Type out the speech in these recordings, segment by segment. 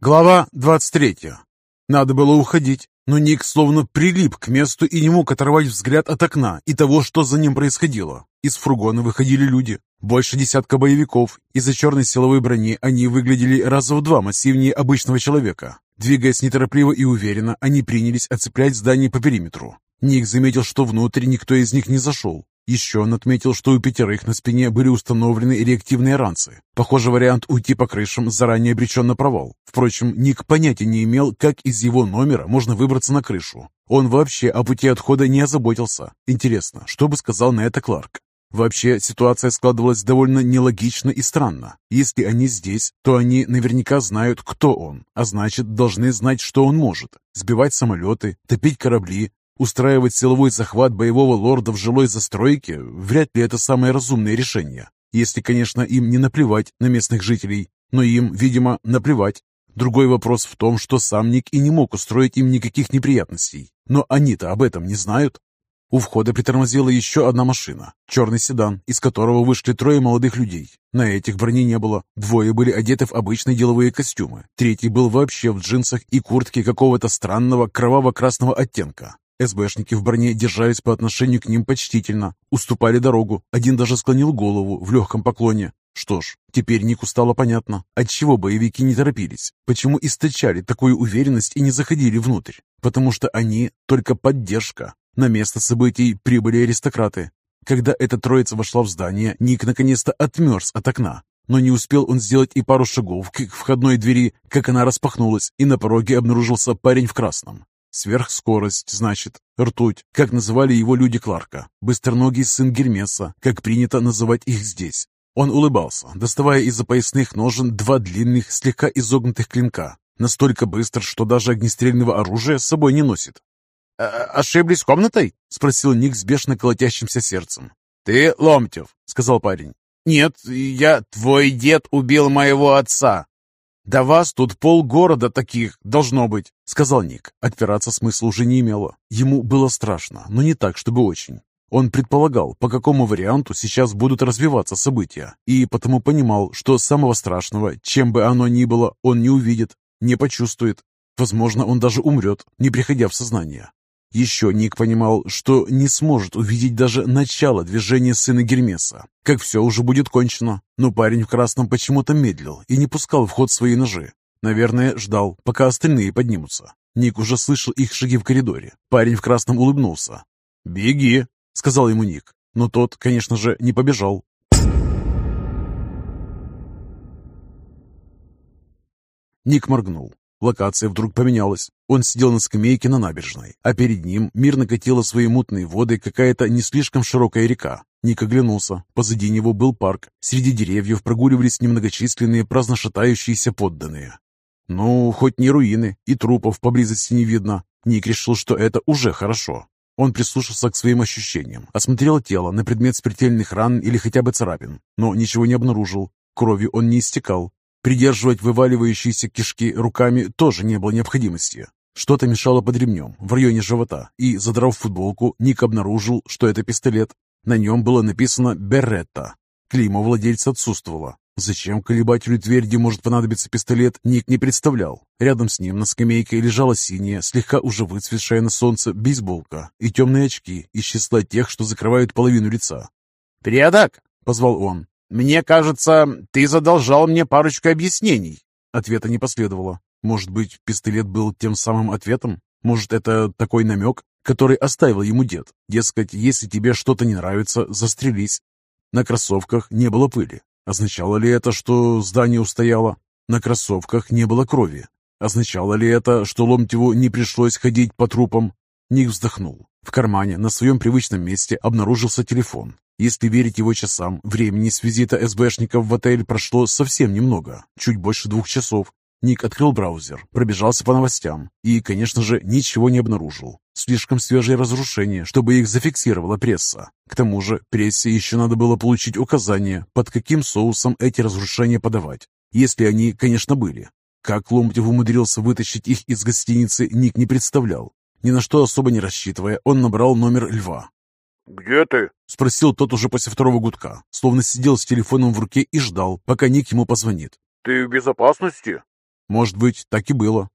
Глава 23. Надо было уходить, но Ник словно прилип к месту и не мог оторвать взгляд от окна и того, что за ним происходило. Из фургона выходили люди. Больше десятка боевиков. Из-за черной силовой брони они выглядели раза в два массивнее обычного человека. Двигаясь неторопливо и уверенно, они принялись оцеплять здание по периметру. Ник заметил, что внутрь никто из них не зашел. Еще он отметил, что у пятерых на спине были установлены реактивные ранцы. Похоже, вариант уйти по крышам заранее обречен на провал. Впрочем, Ник понятия не имел, как из его номера можно выбраться на крышу. Он вообще о пути отхода не озаботился. Интересно, что бы сказал на это Кларк? Вообще, ситуация складывалась довольно нелогично и странно. Если они здесь, то они наверняка знают, кто он, а значит, должны знать, что он может. Сбивать самолеты, топить корабли, Устраивать силовой захват боевого лорда в жилой застройке вряд ли это самое разумное решение. Если, конечно, им не наплевать на местных жителей, но им, видимо, наплевать. Другой вопрос в том, что сам Ник и не мог устроить им никаких неприятностей. Но они-то об этом не знают. У входа притормозила еще одна машина, черный седан, из которого вышли трое молодых людей. На этих брони не было. Двое были одеты в обычные деловые костюмы. Третий был вообще в джинсах и куртке какого-то странного кроваво-красного оттенка. СБшники в броне держались по отношению к ним почтительно, уступали дорогу, один даже склонил голову в легком поклоне. Что ж, теперь Нику стало понятно, отчего боевики не торопились, почему источали такую уверенность и не заходили внутрь. Потому что они только поддержка. На место событий прибыли аристократы. Когда эта троица вошла в здание, Ник наконец-то отмерз от окна. Но не успел он сделать и пару шагов к входной двери, как она распахнулась, и на пороге обнаружился парень в красном. Сверхскорость, значит, ртуть, как называли его люди Кларка, быстроногий сын Гермеса, как принято называть их здесь. Он улыбался, доставая из-за поясных ножен два длинных, слегка изогнутых клинка, настолько быстро, что даже огнестрельного оружия с собой не носит. «Э, «Ошиблись комнатой?» — спросил Ник с бешено колотящимся сердцем. «Ты Ломтев», — сказал парень. «Нет, я... Твой дед убил моего отца», «Да вас тут полгорода таких должно быть», — сказал Ник. Отпираться смысла уже не имело. Ему было страшно, но не так, чтобы очень. Он предполагал, по какому варианту сейчас будут развиваться события, и потому понимал, что самого страшного, чем бы оно ни было, он не увидит, не почувствует. Возможно, он даже умрет, не приходя в сознание. Еще Ник понимал, что не сможет увидеть даже начало движения сына Гермеса, как все уже будет кончено. Но парень в красном почему-то медлил и не пускал в ход свои ножи. Наверное, ждал, пока остальные поднимутся. Ник уже слышал их шаги в коридоре. Парень в красном улыбнулся. «Беги», — сказал ему Ник. Но тот, конечно же, не побежал. Ник моргнул. Локация вдруг поменялась. Он сидел на скамейке на набережной, а перед ним мирно катила свои мутные воды какая-то не слишком широкая река. Ник оглянулся. Позади него был парк. Среди деревьев прогуливались немногочисленные праздно шатающиеся подданные. Ну, хоть не руины, и трупов поблизости не видно. Ник решил, что это уже хорошо. Он прислушался к своим ощущениям, осмотрел тело на предмет смертельных ран или хотя бы царапин, но ничего не обнаружил. Кровью он не истекал, Придерживать вываливающиеся кишки руками тоже не было необходимости. Что-то мешало под ремнем, в районе живота, и, задрав футболку, Ник обнаружил, что это пистолет. На нем было написано «Беретта». Клеймо владельца отсутствовало. Зачем колебателю тверди может понадобиться пистолет, Ник не представлял. Рядом с ним на скамейке лежала синяя, слегка уже выцветшая на солнце бейсболка и темные очки из числа тех, что закрывают половину лица. «Приадак!» — позвал он. «Мне кажется, ты задолжал мне парочку объяснений». Ответа не последовало. Может быть, пистолет был тем самым ответом? Может, это такой намек, который оставил ему дед? Дескать, если тебе что-то не нравится, застрелись. На кроссовках не было пыли. Означало ли это, что здание устояло? На кроссовках не было крови. Означало ли это, что Ломтеву не пришлось ходить по трупам? Ник вздохнул. В кармане на своем привычном месте обнаружился телефон. Если верить его часам, времени с визита СБшников в отель прошло совсем немного, чуть больше двух часов. Ник открыл браузер, пробежался по новостям и, конечно же, ничего не обнаружил. Слишком свежие разрушения, чтобы их зафиксировала пресса. К тому же, прессе еще надо было получить указание, под каким соусом эти разрушения подавать, если они, конечно, были. Как Ломтев умудрился вытащить их из гостиницы, Ник не представлял. Ни на что особо не рассчитывая, он набрал номер Льва. «Где ты?» — спросил тот уже после второго гудка, словно сидел с телефоном в руке и ждал, пока Ник ему позвонит. «Ты в безопасности?» Может быть, так и было.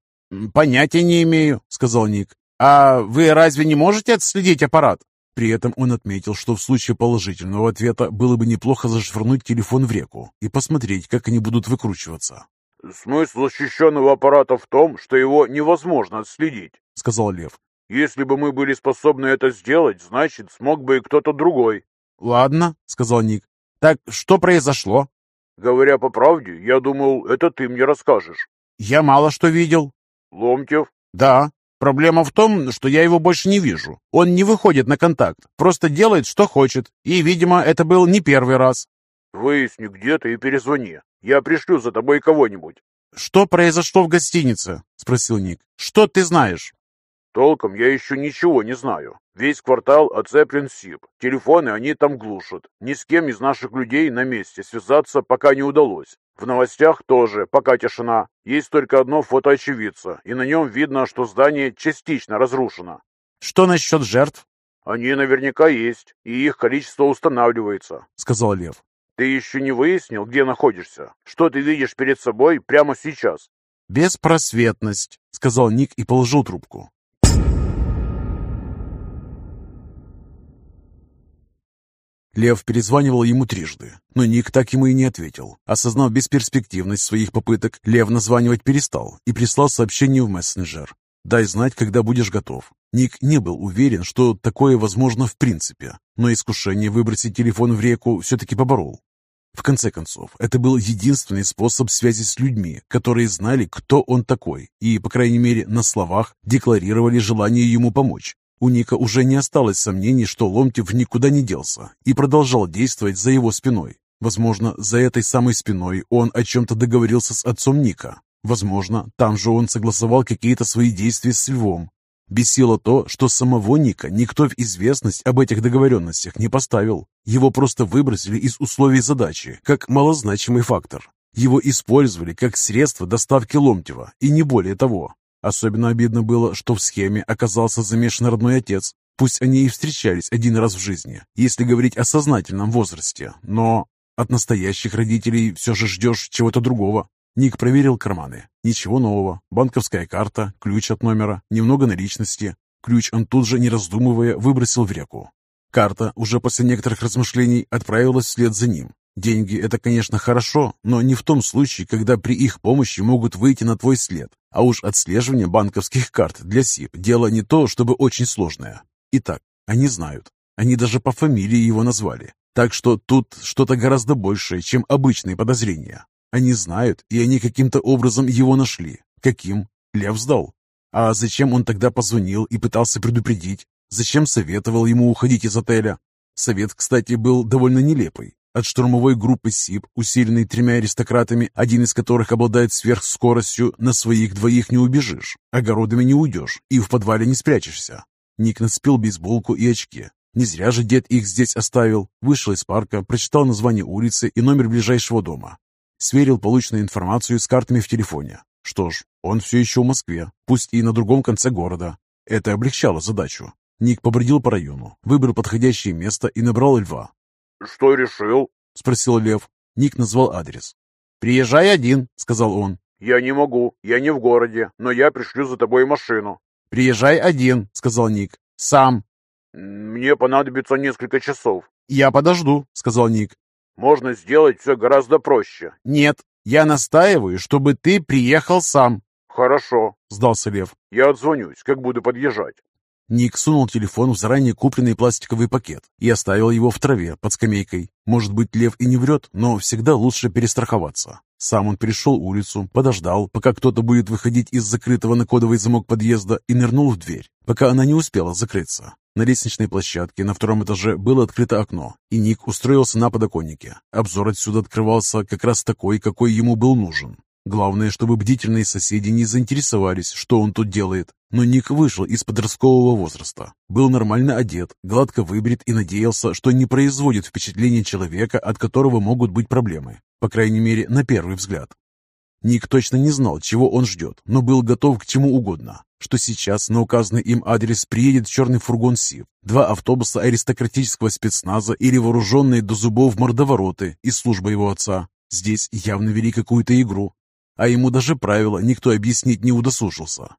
«Понятия не имею», — сказал Ник. «А вы разве не можете отследить аппарат?» При этом он отметил, что в случае положительного ответа было бы неплохо зашвырнуть телефон в реку и посмотреть, как они будут выкручиваться. «Смысл защищенного аппарата в том, что его невозможно отследить», — сказал Лев. «Если бы мы были способны это сделать, значит, смог бы и кто-то другой». «Ладно», — сказал Ник. «Так что произошло?» «Говоря по правде, я думал, это ты мне расскажешь». «Я мало что видел». «Ломтев?» «Да. Проблема в том, что я его больше не вижу. Он не выходит на контакт, просто делает, что хочет. И, видимо, это был не первый раз». «Выясни, где ты и перезвони. Я пришлю за тобой кого-нибудь». «Что произошло в гостинице?» — спросил Ник. «Что ты знаешь?» «Толком я еще ничего не знаю. Весь квартал оцеплен СИП. Телефоны они там глушат. Ни с кем из наших людей на месте связаться пока не удалось. В новостях тоже пока тишина. Есть только одно фото очевидца, и на нем видно, что здание частично разрушено. Что насчет жертв? Они наверняка есть, и их количество устанавливается, сказал Лев. Ты еще не выяснил, где находишься? Что ты видишь перед собой прямо сейчас? Беспросветность, сказал Ник и положил трубку. Лев перезванивал ему трижды, но Ник так ему и не ответил. Осознав бесперспективность своих попыток, Лев названивать перестал и прислал сообщение в мессенджер. «Дай знать, когда будешь готов». Ник не был уверен, что такое возможно в принципе, но искушение выбросить телефон в реку все-таки поборол. В конце концов, это был единственный способ связи с людьми, которые знали, кто он такой, и, по крайней мере, на словах декларировали желание ему помочь. У Ника уже не осталось сомнений, что Ломтев никуда не делся и продолжал действовать за его спиной. Возможно, за этой самой спиной он о чем-то договорился с отцом Ника. Возможно, там же он согласовал какие-то свои действия с Львом. Бесило то, что самого Ника никто в известность об этих договоренностях не поставил. Его просто выбросили из условий задачи, как малозначимый фактор. Его использовали как средство доставки Ломтева, и не более того. Особенно обидно было, что в схеме оказался замешан родной отец. Пусть они и встречались один раз в жизни, если говорить о сознательном возрасте, но от настоящих родителей все же ждешь чего-то другого. Ник проверил карманы. Ничего нового. Банковская карта, ключ от номера, немного наличности. Ключ он тут же, не раздумывая, выбросил в реку. Карта, уже после некоторых размышлений, отправилась вслед за ним. Деньги – это, конечно, хорошо, но не в том случае, когда при их помощи могут выйти на твой след. А уж отслеживание банковских карт для СИП – дело не то, чтобы очень сложное. Итак, они знают. Они даже по фамилии его назвали. Так что тут что-то гораздо большее, чем обычные подозрения. Они знают, и они каким-то образом его нашли. Каким? Лев сдал. А зачем он тогда позвонил и пытался предупредить? Зачем советовал ему уходить из отеля? Совет, кстати, был довольно нелепый. От штурмовой группы СИП, усиленной тремя аристократами, один из которых обладает сверхскоростью, на своих двоих не убежишь, огородами не уйдешь и в подвале не спрячешься. Ник нацепил бейсболку и очки. Не зря же дед их здесь оставил. Вышел из парка, прочитал название улицы и номер ближайшего дома. Сверил полученную информацию с картами в телефоне. Что ж, он все еще в Москве, пусть и на другом конце города. Это облегчало задачу. Ник побродил по району, выбрал подходящее место и набрал льва. «Что решил?» — спросил Лев. Ник назвал адрес. «Приезжай один», — сказал он. «Я не могу, я не в городе, но я пришлю за тобой машину». «Приезжай один», — сказал Ник. «Сам». «Мне понадобится несколько часов». «Я подожду», — сказал Ник. «Можно сделать все гораздо проще». «Нет, я настаиваю, чтобы ты приехал сам». «Хорошо», — сдался Лев. «Я отзвонюсь, как буду подъезжать». Ник сунул телефон в заранее купленный пластиковый пакет и оставил его в траве под скамейкой. Может быть, Лев и не врет, но всегда лучше перестраховаться. Сам он перешел улицу, подождал, пока кто-то будет выходить из закрытого на кодовый замок подъезда и нырнул в дверь, пока она не успела закрыться. На лестничной площадке на втором этаже было открыто окно, и Ник устроился на подоконнике. Обзор отсюда открывался как раз такой, какой ему был нужен. Главное, чтобы бдительные соседи не заинтересовались, что он тут делает. Но Ник вышел из подросткового возраста, был нормально одет, гладко выбрит и надеялся, что не производит впечатление человека, от которого могут быть проблемы. По крайней мере, на первый взгляд. Ник точно не знал, чего он ждет, но был готов к чему угодно. Что сейчас на указанный им адрес приедет черный фургон СИВ, два автобуса аристократического спецназа или вооруженные до зубов мордовороты из службы его отца. Здесь явно вели какую-то игру, а ему даже правила никто объяснить не удосужился.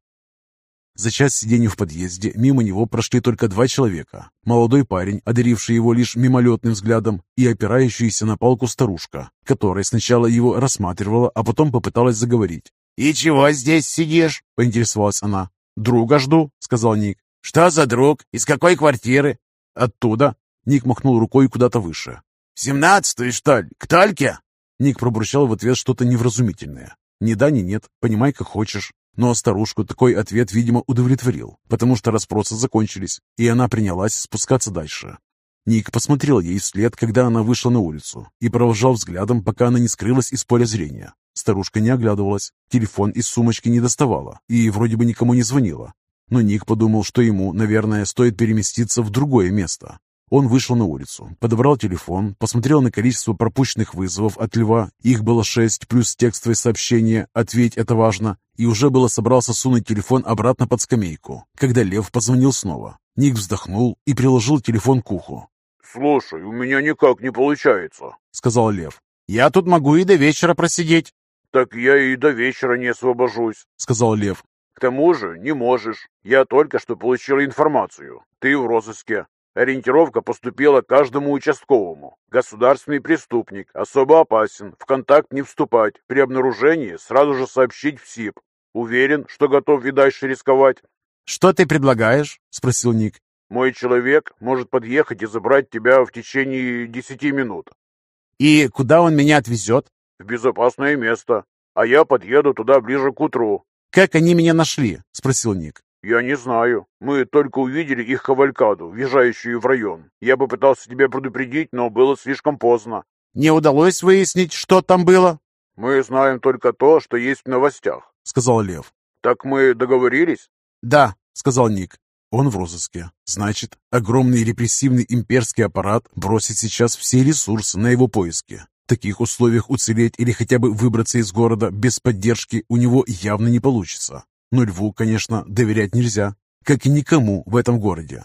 За час сидения в подъезде мимо него прошли только два человека. Молодой парень, одаривший его лишь мимолетным взглядом, и опирающаяся на палку старушка, которая сначала его рассматривала, а потом попыталась заговорить. «И чего здесь сидишь?» – поинтересовалась она. «Друга жду», – сказал Ник. «Что за друг? Из какой квартиры?» «Оттуда». Ник махнул рукой куда-то выше. «В семнадцатую, что ли? К Тольке?» Ник пробурчал в ответ что-то невразумительное. «Ни да, ни нет. Понимай, как хочешь». Но старушку такой ответ, видимо, удовлетворил, потому что расспросы закончились, и она принялась спускаться дальше. Ник посмотрел ей вслед, когда она вышла на улицу, и провожал взглядом, пока она не скрылась из поля зрения. Старушка не оглядывалась, телефон из сумочки не доставала и вроде бы никому не звонила. Но Ник подумал, что ему, наверное, стоит переместиться в другое место. Он вышел на улицу, подобрал телефон, посмотрел на количество пропущенных вызовов от Льва, их было шесть, плюс текстовое сообщение «Ответь, это важно», и уже было собрался сунуть телефон обратно под скамейку, когда Лев позвонил снова. Ник вздохнул и приложил телефон к уху. «Слушай, у меня никак не получается», — сказал Лев. «Я тут могу и до вечера просидеть». «Так я и до вечера не освобожусь», — сказал Лев. «К тому же не можешь. Я только что получил информацию. Ты в розыске. Ориентировка поступила каждому участковому. Государственный преступник, особо опасен, в контакт не вступать, при обнаружении сразу же сообщить в СИП. Уверен, что готов и дальше рисковать. «Что ты предлагаешь?» – спросил Ник. «Мой человек может подъехать и забрать тебя в течение десяти минут». «И куда он меня отвезет?» «В безопасное место, а я подъеду туда ближе к утру». «Как они меня нашли?» – спросил Ник. «Я не знаю. Мы только увидели их кавалькаду, въезжающую в район. Я попытался тебя предупредить, но было слишком поздно». «Не удалось выяснить, что там было?» «Мы знаем только то, что есть в новостях», — сказал Лев. «Так мы договорились?» «Да», — сказал Ник. Он в розыске. Значит, огромный репрессивный имперский аппарат бросит сейчас все ресурсы на его поиски. В таких условиях уцелеть или хотя бы выбраться из города без поддержки у него явно не получится. Но льву, конечно, доверять нельзя, как и никому в этом городе.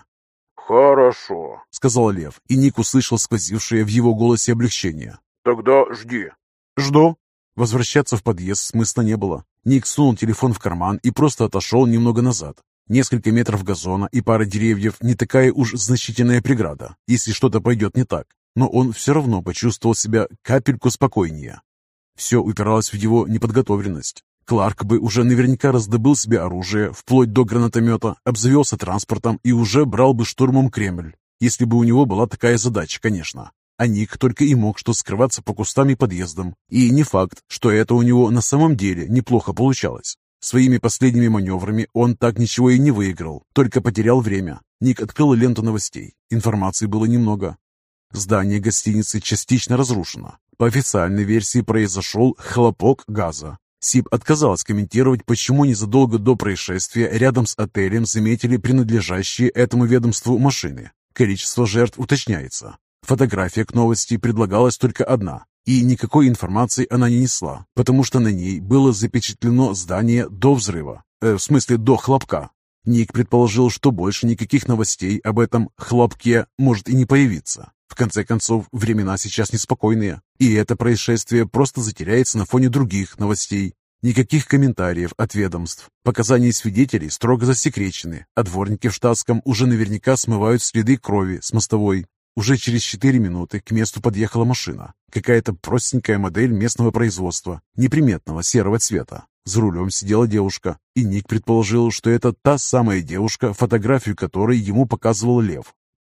«Хорошо», — сказал лев, и Ник услышал сквозившее в его голосе облегчение. «Тогда жди». «Жду». Возвращаться в подъезд смысла не было. Ник сунул телефон в карман и просто отошел немного назад. Несколько метров газона и пара деревьев не такая уж значительная преграда, если что-то пойдет не так. Но он все равно почувствовал себя капельку спокойнее. Все упиралось в его неподготовленность. Кларк бы уже наверняка раздобыл себе оружие, вплоть до гранатомета, обзавелся транспортом и уже брал бы штурмом Кремль, если бы у него была такая задача, конечно. А Ник только и мог что скрываться по кустам и подъездам. И не факт, что это у него на самом деле неплохо получалось. Своими последними маневрами он так ничего и не выиграл, только потерял время. Ник открыл ленту новостей. Информации было немного. Здание гостиницы частично разрушено. По официальной версии произошел хлопок газа. СИП отказалась комментировать, почему незадолго до происшествия рядом с отелем заметили принадлежащие этому ведомству машины. Количество жертв уточняется. Фотография к новости предлагалась только одна, и никакой информации она не несла, потому что на ней было запечатлено здание до взрыва, э, в смысле до хлопка. Ник предположил, что больше никаких новостей об этом хлопке может и не появиться. В конце концов, времена сейчас неспокойные, и это происшествие просто затеряется на фоне других новостей. Никаких комментариев от ведомств. Показания свидетелей строго засекречены, а дворники в штатском уже наверняка смывают следы крови с мостовой. Уже через четыре минуты к месту подъехала машина. Какая-то простенькая модель местного производства, неприметного серого цвета. За рулем сидела девушка, и Ник предположил, что это та самая девушка, фотографию которой ему показывал Лев.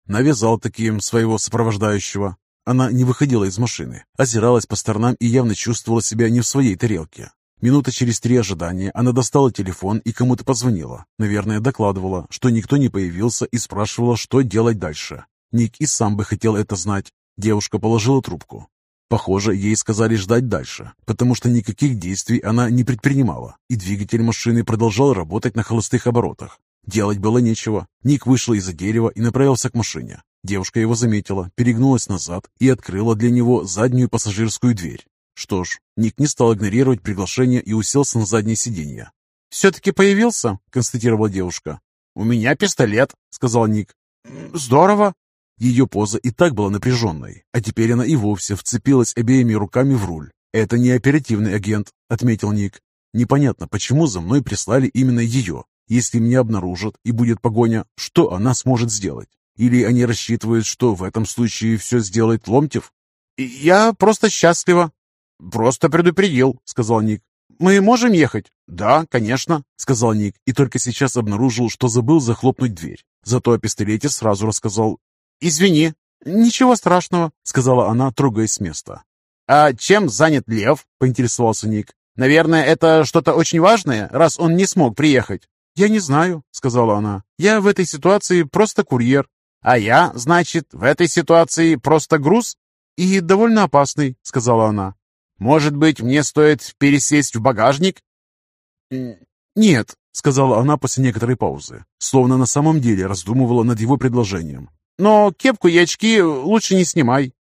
Навязал таким своего сопровождающего. Она не выходила из машины, озиралась по сторонам и явно чувствовала себя не в своей тарелке. Минута через три ожидания она достала телефон и кому-то позвонила. Наверное, докладывала, что никто не появился и спрашивала, что делать дальше. Ник и сам бы хотел это знать. Девушка положила трубку. Похоже, ей сказали ждать дальше, потому что никаких действий она не предпринимала, и двигатель машины продолжал работать на холостых оборотах. Делать было нечего. Ник вышел из-за дерева и направился к машине. Девушка его заметила, перегнулась назад и открыла для него заднюю пассажирскую дверь. Что ж, Ник не стал игнорировать приглашение и уселся на заднее сиденье. «Все-таки появился?» – констатировала девушка. «У меня пистолет», – сказал Ник. «Здорово!» Ее поза и так была напряженной, а теперь она и вовсе вцепилась обеими руками в руль. «Это не оперативный агент», — отметил Ник. «Непонятно, почему за мной прислали именно ее. Если меня обнаружат и будет погоня, что она сможет сделать? Или они рассчитывают, что в этом случае все сделает Ломтев?» «Я просто счастлива». «Просто предупредил», — сказал Ник. «Мы можем ехать?» «Да, конечно», — сказал Ник, и только сейчас обнаружил, что забыл захлопнуть дверь. Зато о пистолете сразу рассказал. «Извини». «Ничего страшного», — сказала она, трогаясь с места. «А чем занят Лев?» — поинтересовался Ник. «Наверное, это что-то очень важное, раз он не смог приехать». «Я не знаю», — сказала она. «Я в этой ситуации просто курьер». «А я, значит, в этой ситуации просто груз?» «И довольно опасный», — сказала она. «Может быть, мне стоит пересесть в багажник?» «Нет», — сказала она после некоторой паузы, словно на самом деле раздумывала над его предложением. «Но кепку и очки лучше не снимай».